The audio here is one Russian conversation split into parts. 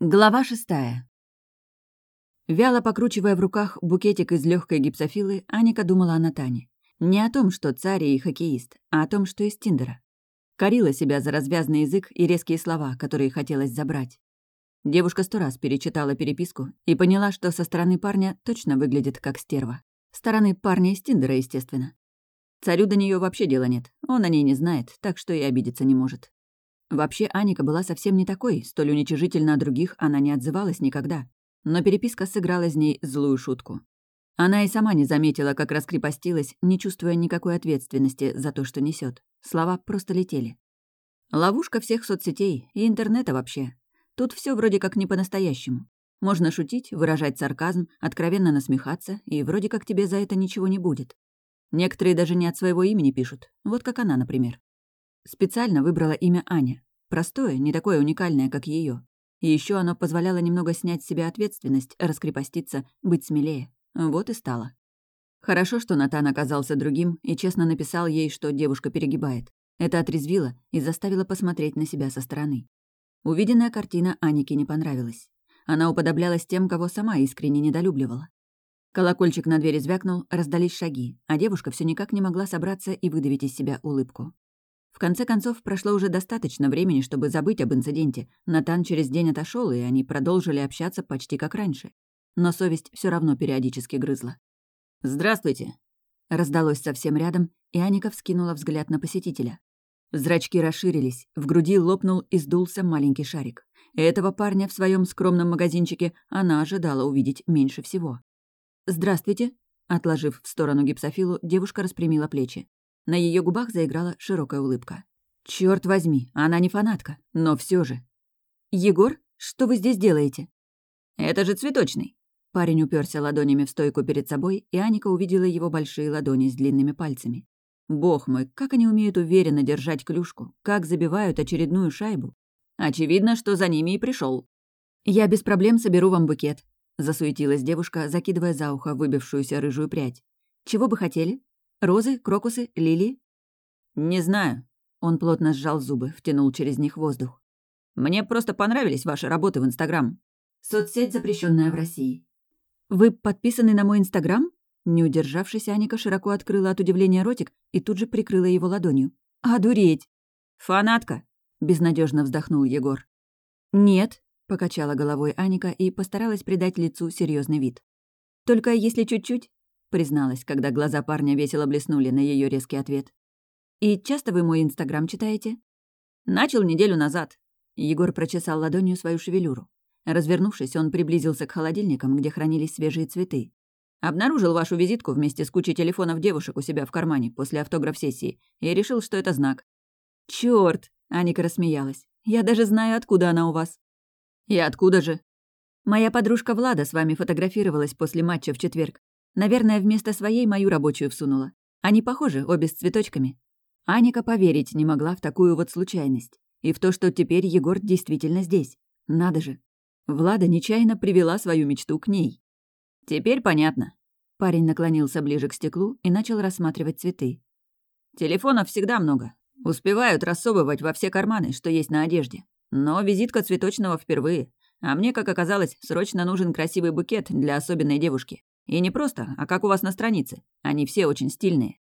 Глава шестая. Вяло покручивая в руках букетик из легкой гипсофилы, Аника думала о Натане. Не о том, что царь и хоккеист, а о том, что из Тиндера. Корила себя за развязный язык и резкие слова, которые хотелось забрать. Девушка сто раз перечитала переписку и поняла, что со стороны парня точно выглядит как стерва. Стороны парня из Тиндера, естественно. Царю до нее вообще дела нет, он о ней не знает, так что и обидеться не может. Вообще, Аника была совсем не такой, столь уничижительно о других она не отзывалась никогда. Но переписка сыграла из ней злую шутку. Она и сама не заметила, как раскрепостилась, не чувствуя никакой ответственности за то, что несет. Слова просто летели. Ловушка всех соцсетей и интернета вообще. Тут все вроде как не по-настоящему. Можно шутить, выражать сарказм, откровенно насмехаться, и вроде как тебе за это ничего не будет. Некоторые даже не от своего имени пишут, вот как она, например. Специально выбрала имя Аня. Простое, не такое уникальное, как ее. И еще оно позволяло немного снять с себя ответственность, раскрепоститься, быть смелее. Вот и стало. Хорошо, что Натан оказался другим и честно написал ей, что девушка перегибает. Это отрезвило и заставило посмотреть на себя со стороны. Увиденная картина Анике не понравилась. Она уподоблялась тем, кого сама искренне недолюбливала. Колокольчик на двери звякнул, раздались шаги, а девушка все никак не могла собраться и выдавить из себя улыбку. В конце концов, прошло уже достаточно времени, чтобы забыть об инциденте. Натан через день отошел, и они продолжили общаться почти как раньше. Но совесть все равно периодически грызла. «Здравствуйте!» Раздалось совсем рядом, и Аника вскинула взгляд на посетителя. Зрачки расширились, в груди лопнул и сдулся маленький шарик. Этого парня в своем скромном магазинчике она ожидала увидеть меньше всего. «Здравствуйте!» Отложив в сторону гипсофилу, девушка распрямила плечи. На ее губах заиграла широкая улыбка. Черт возьми, она не фанатка, но все же. «Егор, что вы здесь делаете?» «Это же цветочный». Парень уперся ладонями в стойку перед собой, и Аника увидела его большие ладони с длинными пальцами. Бог мой, как они умеют уверенно держать клюшку, как забивают очередную шайбу. Очевидно, что за ними и пришел. «Я без проблем соберу вам букет», — засуетилась девушка, закидывая за ухо выбившуюся рыжую прядь. «Чего бы хотели?» Розы, крокусы, лилии?» «Не знаю». Он плотно сжал зубы, втянул через них воздух. «Мне просто понравились ваши работы в Инстаграм». «Соцсеть, запрещенная в России». «Вы подписаны на мой Инстаграм?» Не удержавшись, Аника широко открыла от удивления ротик и тут же прикрыла его ладонью. «Одуреть!» «Фанатка!» — безнадежно вздохнул Егор. «Нет», — покачала головой Аника и постаралась придать лицу серьезный вид. «Только если чуть-чуть, призналась, когда глаза парня весело блеснули на ее резкий ответ. «И часто вы мой Инстаграм читаете?» «Начал неделю назад». Егор прочесал ладонью свою шевелюру. Развернувшись, он приблизился к холодильникам, где хранились свежие цветы. Обнаружил вашу визитку вместе с кучей телефонов девушек у себя в кармане после автограф-сессии и решил, что это знак. «Чёрт!» — Аника рассмеялась. «Я даже знаю, откуда она у вас». «И откуда же?» «Моя подружка Влада с вами фотографировалась после матча в четверг. Наверное, вместо своей мою рабочую всунула. Они похожи, обе с цветочками. Аника поверить не могла в такую вот случайность. И в то, что теперь Егор действительно здесь. Надо же. Влада нечаянно привела свою мечту к ней. «Теперь понятно». Парень наклонился ближе к стеклу и начал рассматривать цветы. «Телефонов всегда много. Успевают рассовывать во все карманы, что есть на одежде. Но визитка цветочного впервые. А мне, как оказалось, срочно нужен красивый букет для особенной девушки. И не просто, а как у вас на странице. Они все очень стильные».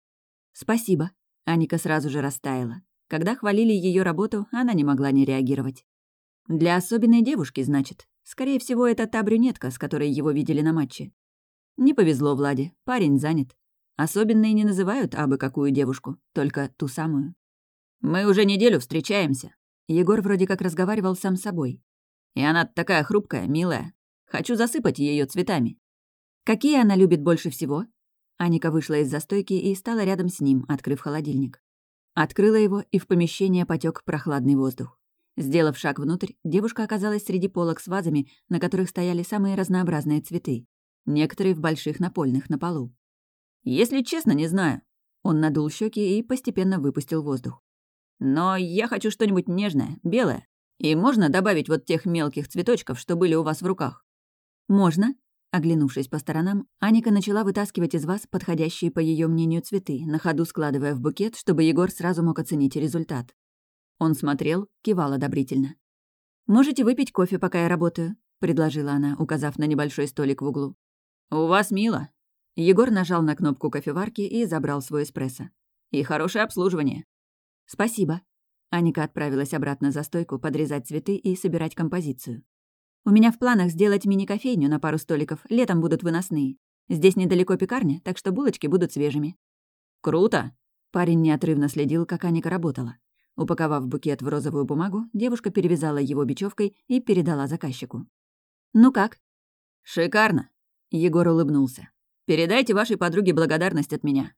«Спасибо». Аника сразу же растаяла. Когда хвалили ее работу, она не могла не реагировать. «Для особенной девушки, значит. Скорее всего, это та брюнетка, с которой его видели на матче. Не повезло Владе, парень занят. Особенные не называют абы какую девушку, только ту самую. «Мы уже неделю встречаемся». Егор вроде как разговаривал сам с собой. «И она такая хрупкая, милая. Хочу засыпать ее цветами. Какие она любит больше всего? Аника вышла из застойки и стала рядом с ним, открыв холодильник. Открыла его, и в помещение потек прохладный воздух. Сделав шаг внутрь, девушка оказалась среди полок с вазами, на которых стояли самые разнообразные цветы. Некоторые в больших напольных на полу. «Если честно, не знаю». Он надул щеки и постепенно выпустил воздух. «Но я хочу что-нибудь нежное, белое. И можно добавить вот тех мелких цветочков, что были у вас в руках?» «Можно», Оглянувшись по сторонам, Аника начала вытаскивать из вас подходящие, по ее мнению, цветы, на ходу складывая в букет, чтобы Егор сразу мог оценить результат. Он смотрел, кивал одобрительно. «Можете выпить кофе, пока я работаю», — предложила она, указав на небольшой столик в углу. «У вас мило». Егор нажал на кнопку кофеварки и забрал свой эспрессо. «И хорошее обслуживание». «Спасибо». Аника отправилась обратно за стойку подрезать цветы и собирать композицию. «У меня в планах сделать мини-кофейню на пару столиков, летом будут выносные. Здесь недалеко пекарня, так что булочки будут свежими». «Круто!» Парень неотрывно следил, как Аника работала. Упаковав букет в розовую бумагу, девушка перевязала его бечевкой и передала заказчику. «Ну как?» «Шикарно!» — Егор улыбнулся. «Передайте вашей подруге благодарность от меня».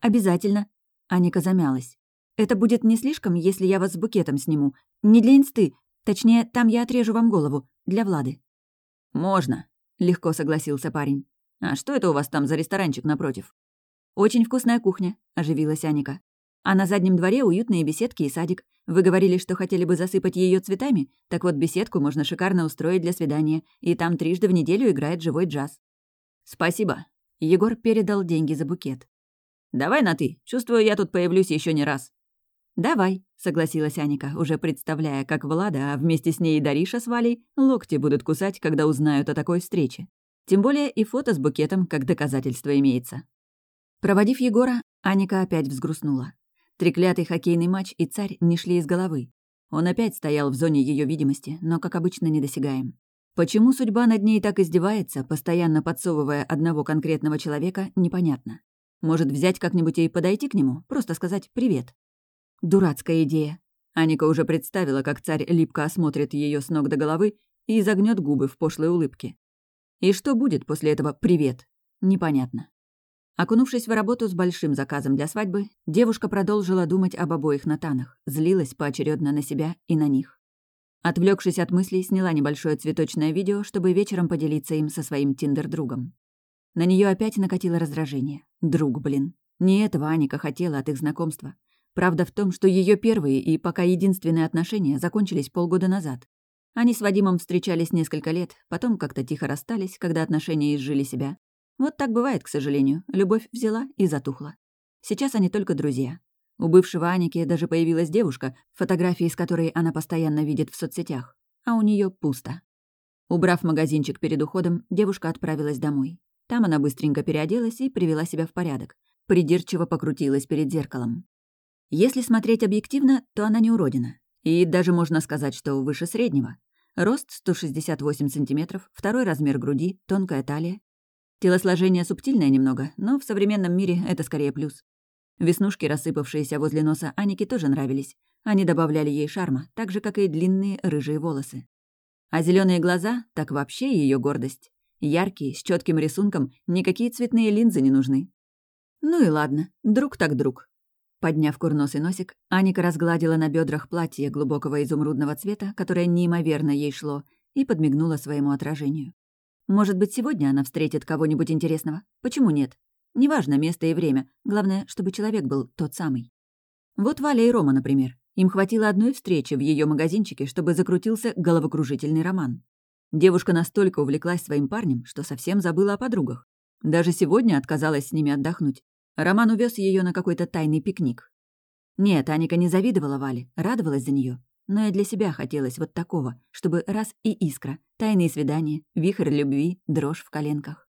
«Обязательно». Аника замялась. «Это будет не слишком, если я вас с букетом сниму. Не для инсты. Точнее, там я отрежу вам голову. Для Влады». «Можно», — легко согласился парень. «А что это у вас там за ресторанчик напротив?» «Очень вкусная кухня», — оживилась Аника. А на заднем дворе уютные беседки и садик. Вы говорили, что хотели бы засыпать ее цветами? Так вот, беседку можно шикарно устроить для свидания, и там трижды в неделю играет живой джаз». «Спасибо». Егор передал деньги за букет. «Давай на «ты». Чувствую, я тут появлюсь еще не раз». «Давай», — согласилась Аника, уже представляя, как Влада, а вместе с ней и Дариша с Валей, локти будут кусать, когда узнают о такой встрече. Тем более и фото с букетом как доказательство имеется. Проводив Егора, Аника опять взгрустнула. Треклятый хоккейный матч и царь не шли из головы. Он опять стоял в зоне ее видимости, но, как обычно, недосягаем. Почему судьба над ней так издевается, постоянно подсовывая одного конкретного человека, непонятно. Может, взять как-нибудь и подойти к нему, просто сказать «привет». Дурацкая идея. Аника уже представила, как царь липко осмотрит ее с ног до головы и загнет губы в пошлой улыбке. И что будет после этого «привет»? Непонятно. Окунувшись в работу с большим заказом для свадьбы, девушка продолжила думать об обоих Натанах, злилась поочередно на себя и на них. Отвлекшись от мыслей, сняла небольшое цветочное видео, чтобы вечером поделиться им со своим тиндер-другом. На нее опять накатило раздражение. Друг, блин. Не этого Аника хотела от их знакомства. Правда в том, что ее первые и пока единственные отношения закончились полгода назад. Они с Вадимом встречались несколько лет, потом как-то тихо расстались, когда отношения изжили себя, вот так бывает, к сожалению. Любовь взяла и затухла. Сейчас они только друзья. У бывшего Аники даже появилась девушка, фотографии с которой она постоянно видит в соцсетях. А у нее пусто. Убрав магазинчик перед уходом, девушка отправилась домой. Там она быстренько переоделась и привела себя в порядок. Придирчиво покрутилась перед зеркалом. Если смотреть объективно, то она не уродина. И даже можно сказать, что выше среднего. Рост 168 сантиметров, второй размер груди, тонкая талия, Телосложение субтильное немного, но в современном мире это скорее плюс. Веснушки, рассыпавшиеся возле носа Аники, тоже нравились. Они добавляли ей шарма, так же, как и длинные рыжие волосы. А зеленые глаза — так вообще ее гордость. Яркие, с четким рисунком, никакие цветные линзы не нужны. Ну и ладно, друг так друг. Подняв курносый носик, Аника разгладила на бедрах платье глубокого изумрудного цвета, которое неимоверно ей шло, и подмигнула своему отражению. Может быть, сегодня она встретит кого-нибудь интересного? Почему нет? Неважно место и время, главное, чтобы человек был тот самый. Вот Валя и Рома, например. Им хватило одной встречи в ее магазинчике, чтобы закрутился головокружительный роман. Девушка настолько увлеклась своим парнем, что совсем забыла о подругах. Даже сегодня отказалась с ними отдохнуть. Роман увез ее на какой-то тайный пикник. Нет, Аника не завидовала Вале, радовалась за нее. Но и для себя хотелось вот такого, чтобы раз и искра, тайные свидания, вихрь любви, дрожь в коленках.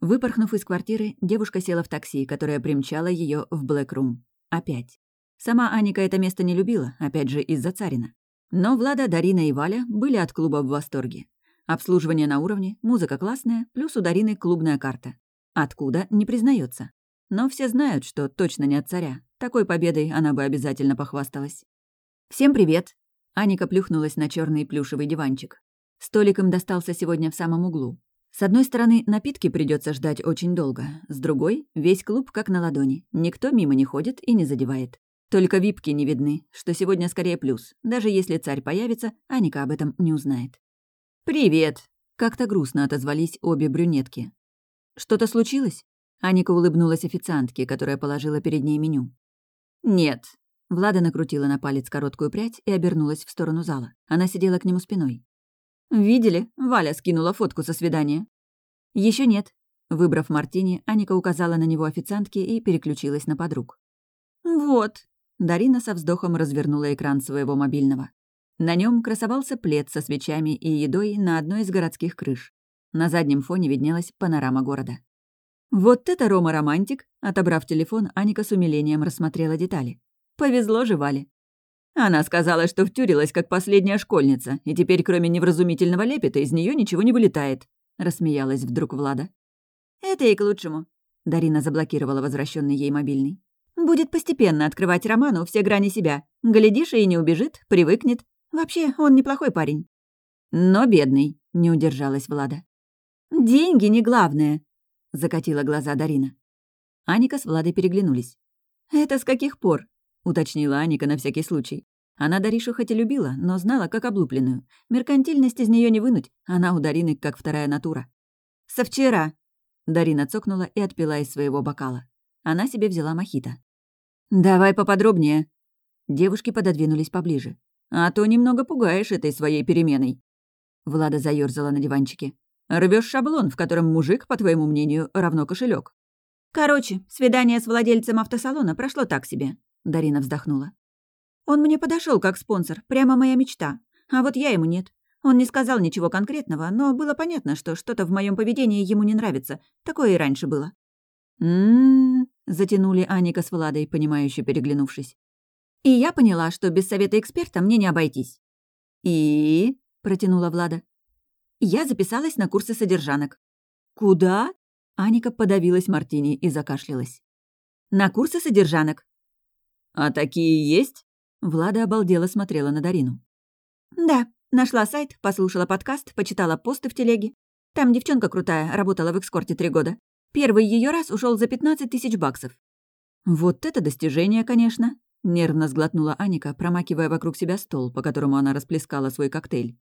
Выпорхнув из квартиры, девушка села в такси, которое примчало ее в Блэкрум. Опять. Сама Аника это место не любила, опять же из-за царина. Но Влада, Дарина и Валя были от клуба в восторге. Обслуживание на уровне, музыка классная, плюс у Дарины клубная карта. Откуда, не признается. Но все знают, что точно не от царя. Такой победой она бы обязательно похвасталась. «Всем привет!» Аника плюхнулась на черный плюшевый диванчик. Столик им достался сегодня в самом углу. С одной стороны, напитки придется ждать очень долго, с другой — весь клуб как на ладони, никто мимо не ходит и не задевает. Только випки не видны, что сегодня скорее плюс. Даже если царь появится, Аника об этом не узнает. «Привет!» — как-то грустно отозвались обе брюнетки. «Что-то случилось?» Аника улыбнулась официантке, которая положила перед ней меню. «Нет», Влада накрутила на палец короткую прядь и обернулась в сторону зала. Она сидела к нему спиной. «Видели? Валя скинула фотку со свидания». Еще нет». Выбрав мартини, Аника указала на него официантке и переключилась на подруг. «Вот». Дарина со вздохом развернула экран своего мобильного. На нем красовался плед со свечами и едой на одной из городских крыш. На заднем фоне виднелась панорама города. «Вот это Рома-романтик!» Отобрав телефон, Аника с умилением рассмотрела детали. «Повезло же Вале. Она сказала, что втюрилась как последняя школьница, и теперь, кроме невразумительного лепета, из нее ничего не вылетает», — рассмеялась вдруг Влада. «Это и к лучшему», — Дарина заблокировала возвращенный ей мобильный. «Будет постепенно открывать Роману все грани себя. Глядишь, и не убежит, привыкнет. Вообще, он неплохой парень». «Но бедный», — не удержалась Влада. «Деньги не главное», — закатила глаза Дарина. Аника с Владой переглянулись. «Это с каких пор?» — уточнила Аника на всякий случай. Она Даришу хоть и любила, но знала, как облупленную. Меркантильность из нее не вынуть, она у Дарины как вторая натура. «Со вчера!» Дарина цокнула и отпила из своего бокала. Она себе взяла мохито. «Давай поподробнее». Девушки пододвинулись поближе. «А то немного пугаешь этой своей переменой». Влада заёрзала на диванчике. Рвешь шаблон, в котором мужик, по твоему мнению, равно кошелек. Короче, свидание с владельцем автосалона прошло так себе. Дарина вздохнула. «Он мне подошел как спонсор, прямо моя мечта. А вот я ему нет. Он не сказал ничего конкретного, но было понятно, что что-то в моем поведении ему не нравится. Такое и раньше было». «М-м-м», затянули Аника с Владой, понимающе переглянувшись. «И я поняла, что без совета эксперта мне не обойтись». «И?» — протянула Влада. «Я записалась на курсы содержанок». «Куда?» Аника подавилась мартини и закашлялась. «На курсы содержанок. «А такие есть?» Влада обалдела смотрела на Дарину. «Да, нашла сайт, послушала подкаст, почитала посты в телеге. Там девчонка крутая, работала в экскорте три года. Первый ее раз ушел за 15 тысяч баксов». «Вот это достижение, конечно», — нервно сглотнула Аника, промакивая вокруг себя стол, по которому она расплескала свой коктейль.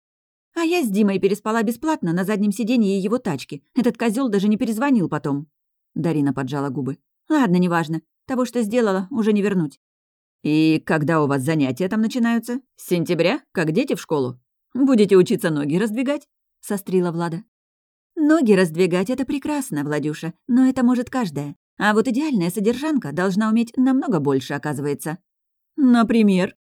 «А я с Димой переспала бесплатно на заднем сиденье его тачки. Этот козел даже не перезвонил потом». Дарина поджала губы. «Ладно, неважно. Того, что сделала, уже не вернуть. «И когда у вас занятия там начинаются? С сентября? Как дети в школу? Будете учиться ноги раздвигать?» — сострила Влада. «Ноги раздвигать — это прекрасно, Владюша, но это может каждая. А вот идеальная содержанка должна уметь намного больше, оказывается». «Например?»